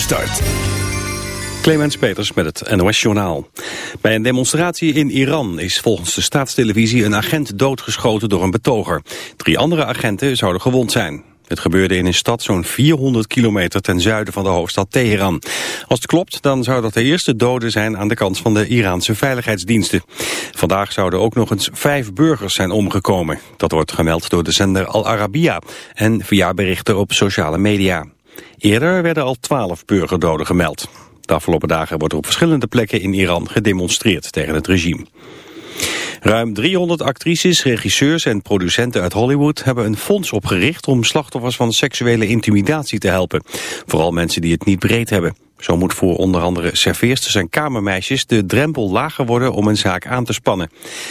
start. Clemens Peters met het NOS-journaal. Bij een demonstratie in Iran is volgens de staatstelevisie een agent doodgeschoten door een betoger. Drie andere agenten zouden gewond zijn. Het gebeurde in een stad zo'n 400 kilometer ten zuiden van de hoofdstad Teheran. Als het klopt, dan zou dat de eerste doden zijn aan de kant van de Iraanse veiligheidsdiensten. Vandaag zouden ook nog eens vijf burgers zijn omgekomen. Dat wordt gemeld door de zender Al Arabiya en via berichten op sociale media. Eerder werden al twaalf burgerdoden gemeld. De afgelopen dagen wordt er op verschillende plekken in Iran gedemonstreerd tegen het regime. Ruim 300 actrices, regisseurs en producenten uit Hollywood hebben een fonds opgericht om slachtoffers van seksuele intimidatie te helpen. Vooral mensen die het niet breed hebben. Zo moet voor onder andere serveersters en kamermeisjes de drempel lager worden om een zaak aan te spannen.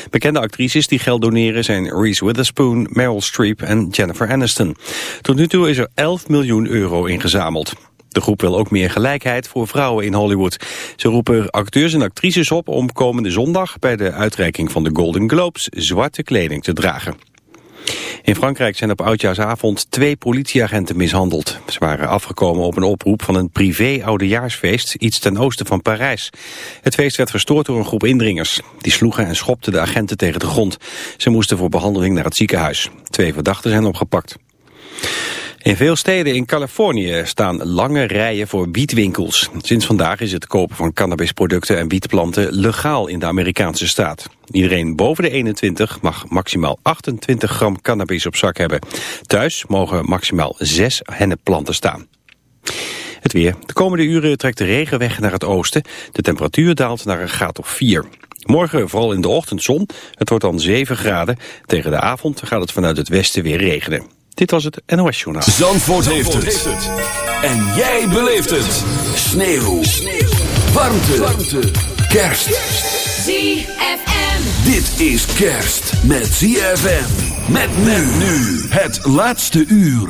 Bekende actrices die geld doneren zijn Reese Witherspoon, Meryl Streep en Jennifer Aniston. Tot nu toe is er 11 miljoen euro ingezameld. De groep wil ook meer gelijkheid voor vrouwen in Hollywood. Ze roepen acteurs en actrices op om komende zondag bij de uitreiking van de Golden Globes zwarte kleding te dragen. In Frankrijk zijn op oudjaarsavond twee politieagenten mishandeld. Ze waren afgekomen op een oproep van een privé-oudejaarsfeest iets ten oosten van Parijs. Het feest werd verstoord door een groep indringers. Die sloegen en schopten de agenten tegen de grond. Ze moesten voor behandeling naar het ziekenhuis. Twee verdachten zijn opgepakt. In veel steden in Californië staan lange rijen voor wietwinkels. Sinds vandaag is het kopen van cannabisproducten en wietplanten legaal in de Amerikaanse staat. Iedereen boven de 21 mag maximaal 28 gram cannabis op zak hebben. Thuis mogen maximaal 6 hennepplanten staan. Het weer. De komende uren trekt de regen weg naar het oosten. De temperatuur daalt naar een graad of 4. Morgen vooral in de ochtend zon. Het wordt dan 7 graden. Tegen de avond gaat het vanuit het westen weer regenen. Dit was het NOS Journaal. Zandvoort, heeft, het. En jij beleeft het. Sneeuw. Sneeuw. Warmte. Warmte. Kerst. ZFM. Dit is kerst met ZFM. Met men nu. Het laatste uur.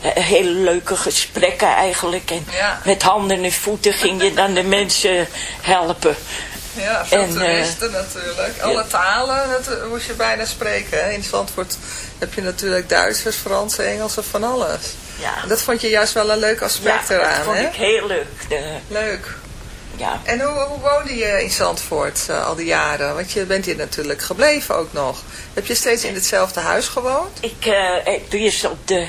hele leuke gesprekken eigenlijk. En ja. met handen en voeten ging je dan de mensen helpen. Ja, veel en, toeristen uh, natuurlijk. Alle talen dat moest je bijna spreken. In Zandvoort heb je natuurlijk Duitsers, Frans, Engels en van alles. Ja. En dat vond je juist wel een leuk aspect ja, eraan, dat vond hè? ik heel leuk. De... Leuk. Ja. En hoe, hoe woonde je in Zandvoort uh, al die jaren? Want je bent hier natuurlijk gebleven ook nog. Heb je steeds in hetzelfde huis gewoond? Ik uh, heb eerst op de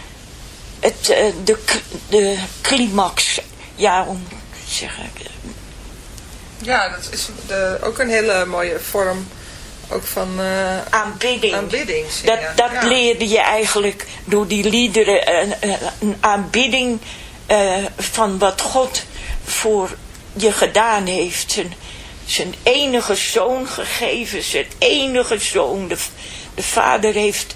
het, uh, de, de climax, ja, om te zeggen. Ja, dat is de, ook een hele mooie vorm ook van uh, aanbidding. aanbidding dat dat ja. leerde je eigenlijk door die liederen, een, een aanbidding uh, van wat God voor je gedaan heeft. Zijn, zijn enige zoon gegeven, zijn enige zoon. De, de vader heeft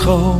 school.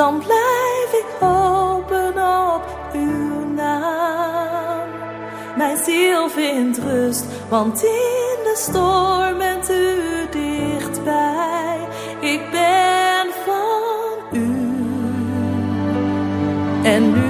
dan blijf ik hopen op uw naam. Mijn ziel vindt rust, want in de storm bent u dichtbij. Ik ben van u en u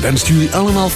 3FM wenst jullie allemaal